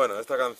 Bueno, esta canción.